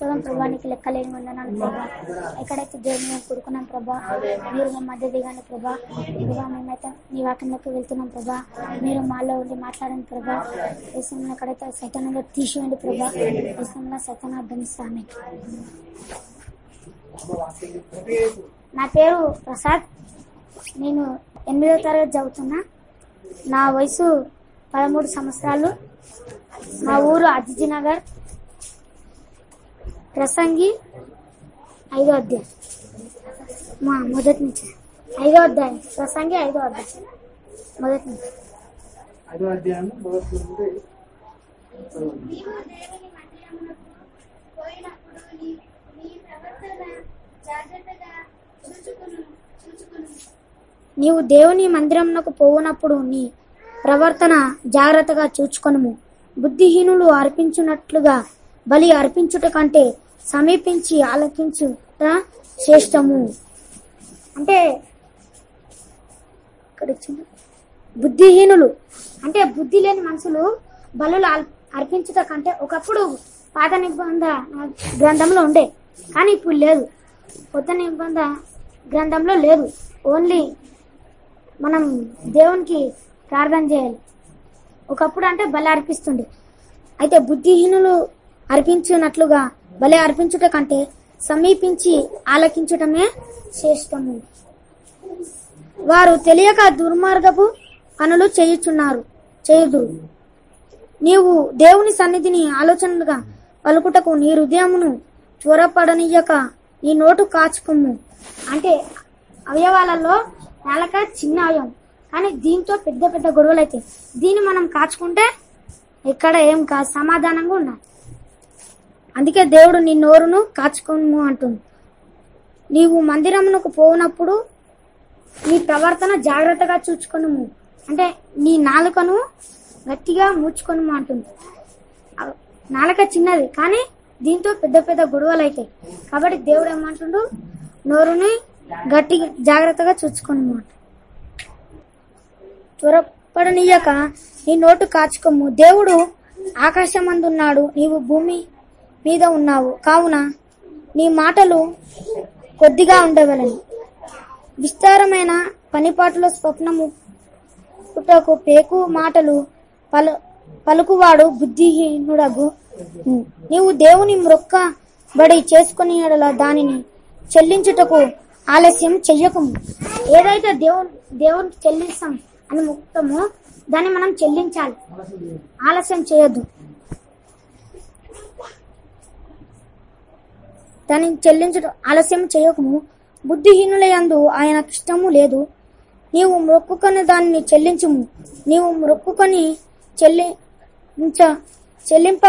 సొంతం ప్రభానికి లెక్కలేని వందనాలు ప్రభా. ఎక్కడైతే దేవుని మేము కూడుకున్నాం ప్రభా మీరు మా మధ్య దిగాను ప్రభా. ప్రభా మేమైతే నీ వాక్యంలోకి వెళ్తున్నాం ప్రభా. మీరు మాలో ఉండి మాట్లాడండి ప్రభా. విషయంలో ఎక్కడైతే సైతానంగా తీసివేయండి ప్రభా. విషయంలో సైతాన్ని అర్థమిస్తామే నా పేరు ప్రసాద్. నేను ఎనిమిదో తరగతి చదువుతున్నా. నా వయసు పదమూడు సంవత్సరాలు. మా ఊరు అతిథి నగర్ ప్రసంగి ఐదో అధ్యాయం. మా మొదటి నుంచి. ఐదో అధ్యాయం. ప్రసంగి ఐదో అధ్యాయం. మొదటి నుంచి. ఐదో అధ్యాయం మొదటి నుండి నీవు దేవుని మందిరమునకు పోవునప్పుడు నీ ప్రవర్తన జాగ్రత్తగా చూచుకొనుము. బుద్ధిహీనులు అర్పించున్నట్లుగా బలి అర్పించుట కంటే సమీపించి ఆలకించుట శ్రేష్టము. అంటే ఇక్కడ బుద్ధిహీనులు అంటే బుద్ధి లేని మనుషులు బలులు అల్- అర్పించుట కంటే ఒకప్పుడు పాత నిబంధ గ్రంథంలో ఉండే. కానీ ఇప్పుడు లేదు. కొత్త నిబంధ గ్రంథంలో లేదు. ఓన్లీ మనం దేవునికి ప్రార్థన చేయాలి. ఒకప్పుడు అంటే బలి అర్పిస్తుండే. అయితే బుద్ధిహీనులు అర్పించినట్లుగా బలి అర్పించుట కంటే సమీపించి ఆలకించటమే శ్రేష్టము వారు తెలియక దుర్మార్గపు పనులు చేయుచున్నారు చేయుదురు. నీవు దేవుని సన్నిధిని ఆలోచనలుగా పలుకుటకు నీ హృదయమును త్వరపడనీయక నీ నోటు కాచుకుము అంటే అవయవాలలో నాలక చిన్న అవయవం కానీ దీంతో పెద్ద పెద్ద గొడవలు అయితే దీన్ని మనం కాచుకుంటే ఎక్కడ ఏం కా సమాధానంగా ఉండాలి. అందుకే దేవుడు నీ నోరును కాచుకోము అంటుంది. నీవు మందిరమునకు పోనప్పుడు నీ ప్రవర్తన జాగ్రత్తగా చూచుకొనుము. అంటే నీ నాలుకను గట్టిగా మూచుకొనుము అంటుంది. నాలుక చిన్నది కానీ దీంతో పెద్ద పెద్ద గొడవలు అవుతాయి కాబట్టి దేవుడు ఏమంటుండు? నోరుని గట్టిగా జాగ్రత్తగా చూసుకోను అంట. త్వరపడనీయక నీ నోటు కాచుకోము. దేవుడు ఆకాశమందున్నాడు నీవు భూమి మీద ఉన్నావు. కావున నీ మాటలు కొద్దిగా ఉండవలను. విస్తారమైన పనిపాటుల స్వప్నము పుట్టకు పేకు మాటలు పలు పలుకువాడు బుద్ధిహీనుడగు. నీవు దేవుని మ్రొక్క బడి చేసుకుని దానిని చెల్లించుటకు ఆలస్యం చెయ్యకము. ఏదైతే దేవుని దేవునికి చెల్లిస్తాం అని ముక్తమో దాన్ని మనం చెల్లించాలి. ఆలస్యం చేయొద్దు. దాన్ని చెల్లించడం ఆలస్యం చేయకము. బుద్ధిహీనుల యందు ఆయనకు ఇష్టము లేదు. నీవు మొక్కుకొని దానిని చెల్లించుము. నీవు మొక్కుకొని చెల్లించ చెల్లింప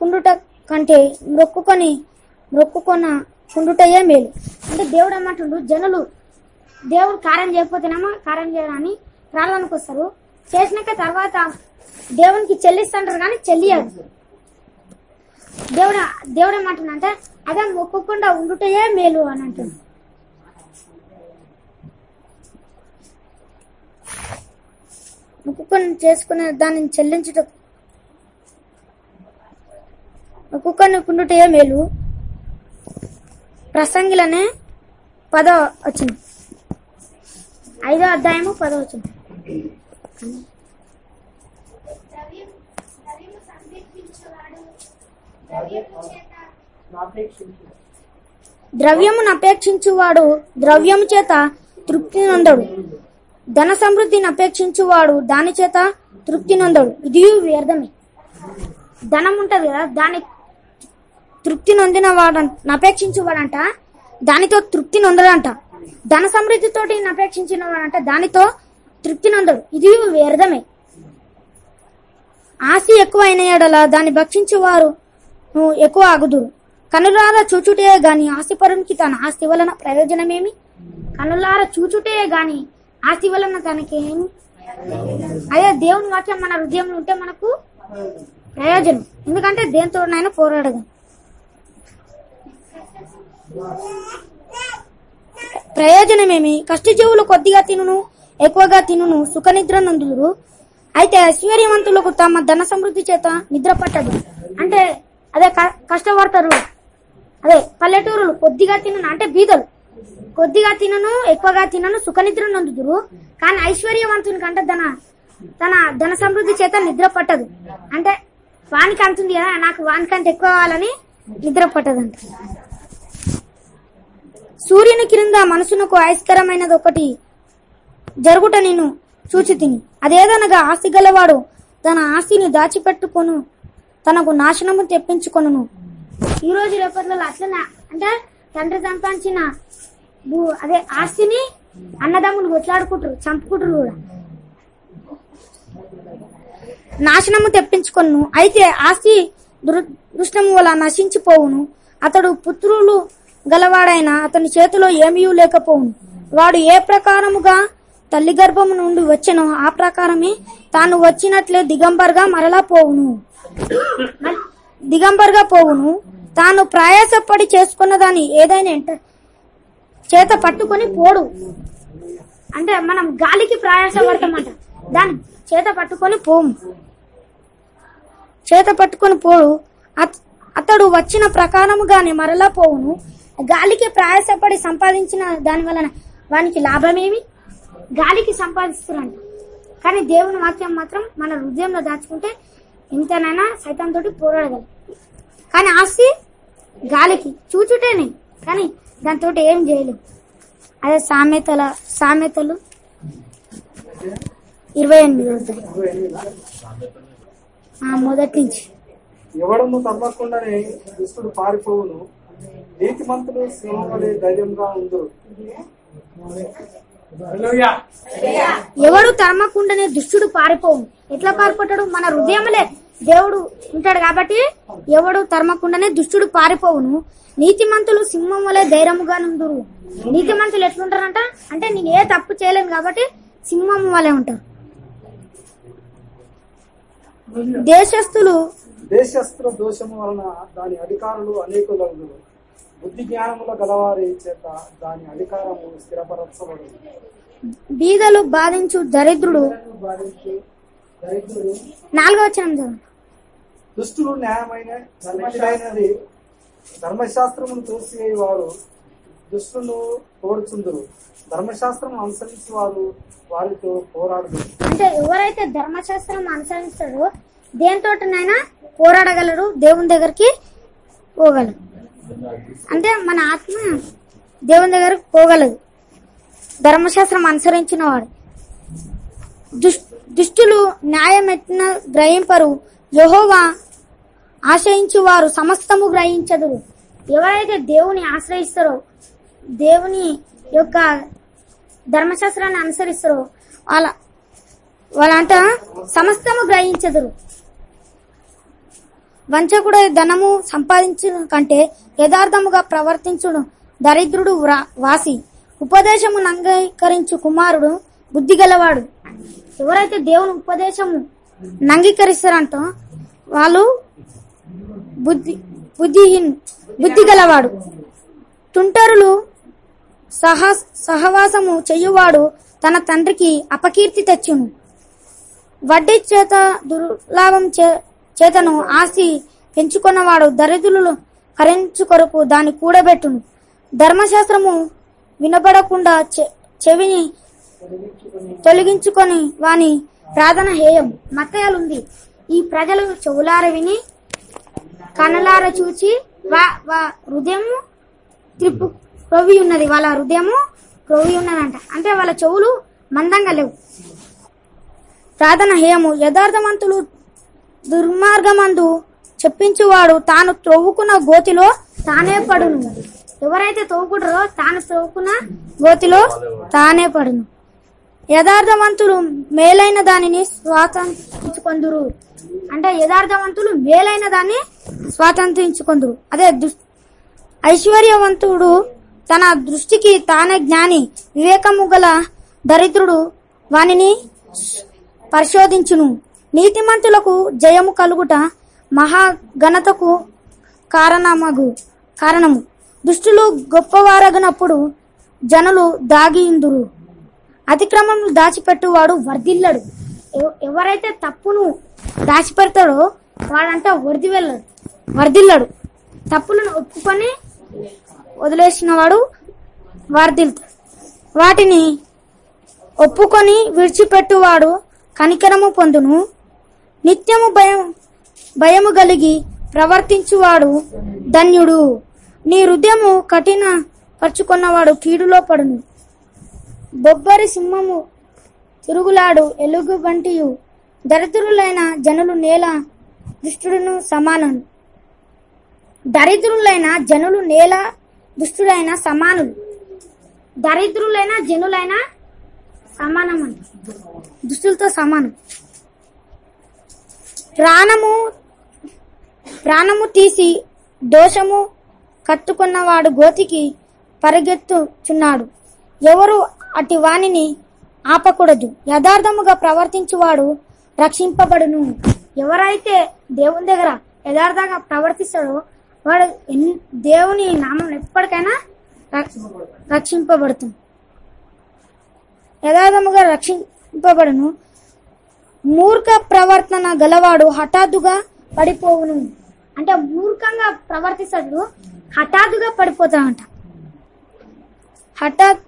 కుండుట కంటే మొక్కుకొని మొక్కుకొన కుండుటయే మేలు. అంటే దేవుడు ఏమంటుండు జనులు దేవుడు కార్యం చేయకపోతేనేమో కార్యం చేయడాన్ని ప్రాణానికి వస్తారు చేసినాక తర్వాత దేవునికి చెల్లిస్తుంటారు కానీ చెల్లియదు దేవుడు దేవుడు ఏమంటుందంటే అంటే అదే మొక్కకుండా ఉండుటయే మేలు అని అంటుంది. మొక్కుకొని చేసుకునే దానిని చెల్లించుట మొక్కుకొని కుండుటయే మేలు. ప్రసంగిలనే పదో వచ్చింది ఐదో అధ్యాయము పదో వచ్చింది ద్రవ్యం ద్రవ్యము సంరక్షించువాడు ద్రవ్యము చేత నాపేక్షించు ద్రవ్యమును అపేక్షించువాడు ద్రవ్యము చేత తృప్తి నొందడు ధన సమృద్ధిని అపేక్షించువాడు దాని చేత తృప్తి నొందడు ఇది వ్యర్థమే. ధనం ఉంటది కదా దాని తృప్తి నొందిన వాడు అపేక్షించువాడంట దానితో తృప్తి నొందడంట ధన సమృద్ధితోటి అపేక్షించిన వాడంట దానితో తృప్తి నొందడు ఇది వ్యర్థమే. ఆశ ఎక్కువ అయిన ఎడల దాన్ని భక్షించువారు నువ్వు ఎక్కువ ఆగుదురు కనులారా చూచుటే గాని ఆస్తిపరునికి తన ఆస్తి వలన ప్రయోజనమేమి? కనులారా చూచుటే గాని ఆస్తి వలన తనకేమి? అదే దేవుని వాక్యం మన హృదయంలో ఉంటే మనకు ప్రయోజనం. ఎందుకంటే దేనితోనైనా పోరాడదాం. ప్రయోజనమేమి? కష్టజీవులు కొద్దిగా తినును ఎక్కువగా తినును సుఖనిద్ర నందుదురు. అయితే ఐశ్వర్యవంతులకు తమ ధన సమృద్ధి చేత నిద్ర పట్టదు. అంటే అదే క- కష్టపడతారు అదే పల్లెటూరులు కొద్దిగా తినను అంటే బీదలు. కొద్దిగా తినను ఎక్కువగా తినను సుఖనిద్ర నొందుదురు కానీ ఐశ్వర్యవంతుని కంటే తన తన ధన సమృద్ధి చేత నిద్ర పట్టదు. అంటే వానికి అంటుంది కదా నాకు వానికంటే ఎక్కువ కావాలని నిద్ర పట్టదంట. సూర్యుని క్రింద మనసునకు ఆయస్కరమైనది ఒకటి జరుగుట నేను చూచి తిని అదేదనగా ఆస్తి గలవాడు తన ఆస్తిని దాచిపెట్టుకును తనకు నాశనము తెప్పించుకొనును. ఈ రోజు రేపట్లలో అట్లనే అంటే తండ్రి సంపాదించిన అదే ఆస్తిని అన్నదమ్ములు కొట్లాడుకుంటారు చంపుకుంటారు కూడా. నాశనము తెప్పించుకొను అయితే ఆస్తి దురదృష్టము వల్ల నశించిపోవును. అతడు పుత్రులు గలవాడైన అతని చేతిలో ఏమీ లేకపోవును. వాడు ఏ ప్రకారముగా తల్లి గర్భము నుండి వచ్చెనో ఆ ప్రకారమే తాను వచ్చినట్లే దిగంబర్గా మరలా పోవును. దిగంబర్గా పోవును. తాను ప్రయాసపడి చేసుకున్న దాన్ని ఏదైనా చేత పట్టుకొని పోడు. అంటే మనం గాలికి ప్రయాసపడతామంట దాన్ని చేత పట్టుకొని పోము. చేత పట్టుకొని పోడు. అత- అతడు వచ్చిన ప్రకారముగానే మరలా పోవును. గాలికి ప్రయాసపడి సంపాదించిన దాని వలన వానికి లాభమేమి? గాలికి సంపాదిస్తున్నాడు కానీ దేవుని వాక్యం మాత్రం మన హృదయంలో దాచుకుంటే ఇంతనైనా సైతం తోటి పోరాడగలం. కానీ ఆస్తి గాలికి చూచుటేనే. కానీ దాంతో ఏం చేయలేం. అదే సామెతల సామెతలు ఇరవై ఎనిమిది అవుతాయి మొదటి నుంచి. ఎవడము తప్పకుండానే దుష్టుడు పారిపోవును. నీతి మంతులు సింహం వలె ధైర్యంగా ఉందరు. ఎవడు తరమకుండానే దుష్టుడు పారిపోవు ఎట్లా పారిపోతాడు? మన హృదయములే దేవుడు ఉంటాడు కాబట్టి ఎవడు తరమకుండానే దుష్టుడు పారిపోవును. నీతిమంతులు సింహం వలె ధైర్యముగా నుందురు. నీతిమంతులు ఎట్లుంటారంట? అంటే నేను ఏ తప్పు చేయలేను కాబట్టి సింహం వలె ఉంటారు. దేశస్థులు దేశస్త్ర దోషము వలన దాని అధికారులు అనేకులగుదురు బుద్ధి జ్ఞానముల గలవారి చేత దాని అధికారము స్థిరపరచబడు బీదలు బాధించు దరిద్రుడు బాధించు దరిద్రుడు నాలుగో వచ్చిన దుష్టులు న్యాయమైన ధర్మశైనది ధర్మశాస్త్రమును తోసివేయవారు దుష్టులు పోడుచుందురు ధర్మశాస్త్రం అనుసరించి వారు వారితో పోరాడు అంటే ఎవరైతే ధర్మశాస్త్రం అనుసరిస్తారో దేనితోటినైనా పోరాడగలరు దేవుని దగ్గరికి పోగలరు అంటే మన ఆత్మ దేవుని దగ్గరకు పోగలదు. ధర్మశాస్త్రం అనుసరించిన వాడు దుష్- దుష్టులు న్యాయం గ్రహింపరు. యహోవా ఆశ్రయించు వారు సమస్తము గ్రహించదురు. ఎవరైతే దేవుని ఆశ్రయిస్తారో దేవుని యొక్క ధర్మశాస్త్రాన్ని అనుసరిస్తారో వాళ్ళ వాళ్ళంట సమస్తము గ్రహించదురు. వంచకుడు ధనము సంపాదించిన కంటే యథార్థముగా ప్రవర్తించును. దరిద్రుడు వ్రా- వాసి. ఉపదేశము నంగీకరించు కుమారుడు బుద్ధి గలవాడు ఎవరైతే దేవుని ఉపదేశం నంగీకరిస్తారంటో వాళ్ళు బుద్ధి బుద్ధిహీన్ బుద్ధి గలవాడు తుంటరులు సహ సహవాసము చెయ్యువాడు తన తండ్రికి అపకీర్తి తెచ్చును. వడ్డీ చేత దుర్లాభం చే- చేతను ఆస్తి పెంచుకున్నవాడు దరిద్రులు కరించు కొరకు దాన్ని కూడబెట్టును. ధర్మశాస్త్రము వినబడకుండా చె- చెవిని తొలగించుకొని వాని ప్రార్థన హేయం. మత్తయాలుంది ఈ ప్రజలు చెవులార విని కనలార చూచి వా వా హృదయం త్రిప్పు క్రొవి ఉన్నది వాళ్ళ హృదయము క్రొవి ఉన్నదంట అంటే వాళ్ళ చెవులు మందంగా లేవు. ప్రార్థన హేయము. యథార్థవంతులు దుర్మార్గమందు చెప్పించువాడు తాను త్రవ్వుకున్న గోతిలో తానే పడును. ఎవరైతే తవ్వుకుంటారో తాను త్రవ్వుకున్న గోతిలో తానే పడును. యథార్థవంతులు మేలైన దానిని స్వాతంత్రించుకొందురు. అంటే యథార్థవంతులు మేలైన దాన్ని స్వాతంత్రించుకొందురు. అదే ఐశ్వర్యవంతుడు తన దృష్టికి తానే జ్ఞాని వివేకము గల దరిద్రుడు వానిని పరిశోధించును. నీతిమంతులకు జయము కలుగుట మహాఘనతకు కారణమగు కారణము. దుష్టులు గొప్పవారగినప్పుడు జనులు దాగిందురు అతిక్రమం దాచిపెట్టువాడు వర్ధిల్లడు. ఎవరైతే తప్పును దాచిపెడతాడో వాడంట వరిది వెళ్ళడు. వర్ధిల్లడు. తప్పులను ఒప్పుకొని వదిలేసిన వాడు వర్ధిల్తాడు వాటిని ఒప్పుకొని విడిచిపెట్టువాడు కనికరము పొందును. నిత్యము భయం భయము కలిగి ప్రవర్తించువాడు ధన్యుడు. నీ హృదయము కఠిన పరుచుకున్నవాడు కీడులో పడును. బొబ్బరి సింహము తిరుగులాడు ఎలుగు వంటియు. దరిద్రులైన జనులు నేల దుష్టుడును సమానం దరిద్రులైన జనులు నేల దుష్టుడైన సమానులు. దరిద్రులైన జనులైన సమానం దుస్తులతో దుష్టులతో సమానం. ప్రాణము ప్రాణము తీసి దోషము కట్టుకున్నవాడు గోతికి పరిగెత్తుచున్నాడు. ఎవరు అట్టి వానిని ఆపకూడదు. యథార్థముగా ప్రవర్తించువాడు రక్షింపబడును. ఎవరైతే దేవుని దగ్గర యథార్థంగా ప్రవర్తిస్తాడో వాడు ఎన్- దేవుని నామం ఎప్పటికైనా రక్ష- రక్షింపబడుతుంది యథార్థముగా రక్షింపబడును. మూర్ఖ ప్రవర్తన గలవాడు హఠాత్తుగా పడిపోవును. అంటే మూర్ఖంగా ప్రవర్తిస్తాడు హఠాత్తుగా పడిపోతాడంట. హఠాత్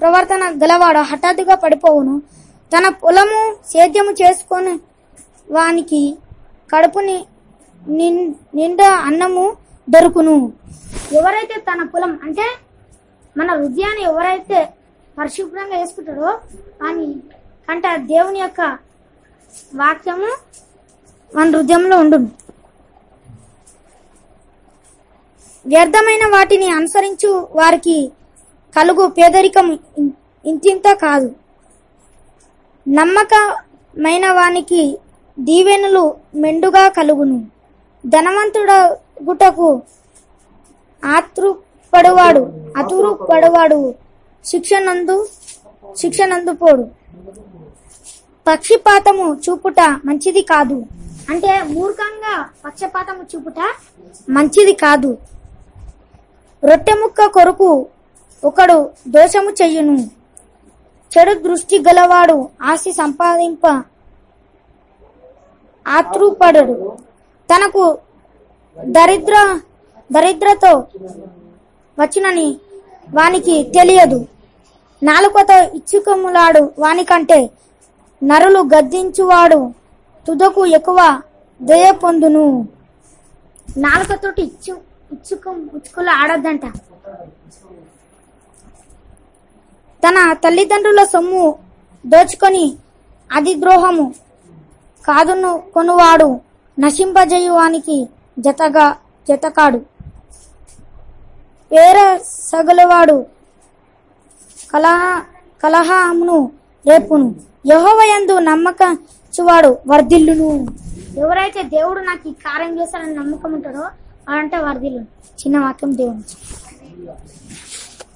ప్రవర్తన గలవాడు హఠాత్తుగా పడిపోవును. తన పొలము సేద్యము చేసుకొని వానికి కడుపుని నిన్- నిండా అన్నము దొరుకును. ఎవరైతే తన పొలం అంటే మన హృదయాన్ని ఎవరైతే పరిశుభ్రంగా వేసుకుంటాడో అని కంట దేవుని యొక్క వాక్యము మన హృదయంలో ఉండును. వ్యర్థమైన వాటిని అనుసరించు వారికి కలుగు పేదరికం ఇంతింత కాదు. నమ్మకమైన వానికి దీవెనలు మెండుగా కలుగును. ధనవంతుడ గుటకు ఆతృపడువాడు అతురు పడువాడు శిక్షనందు శిక్షనందు పోడు. పక్షిపాతము చూపుట మంచిది కాదు. అంటే మూర్ఖంగా పక్షపాతము చూపుట మంచిది కాదు. రొట్టె ముక్క కొరకు ఒకడు దోషము చెయ్యును చెడు దృష్టి గలవాడు ఆస్తి సంపాదింప ఆతృపడడు తనకు దరిద్ర దరిద్రతో వచ్చినని వానికి తెలియదు. నాలుకతో ఇచ్చుకములాడు వానికంటే నరులు గద్దించువాడు తుదకు ఎక్కువ దయ పొందును. నాలుకతోటి ఇచ్చు ఇచ్చుకం ఇచ్చుకలు ఆడద్దంట. తన తల్లిదండ్రుల సొమ్ము దోచుకొని అధిద్రోహము కాదును కొనువాడు నశింపజేయువానికి జతగా జతకాడు. పేర సగలవాడు కలహ కలహమును రేపును. యహోవయందు నమ్మక చువాడు వర్ధిల్లును. ఎవరైతే దేవుడు నాకు ఈ కార్యం చేస్తాడని నమ్మకం ఉంటాడో వాడంటే వర్ధిల్లు చిన్న వాక్యం దేవుడు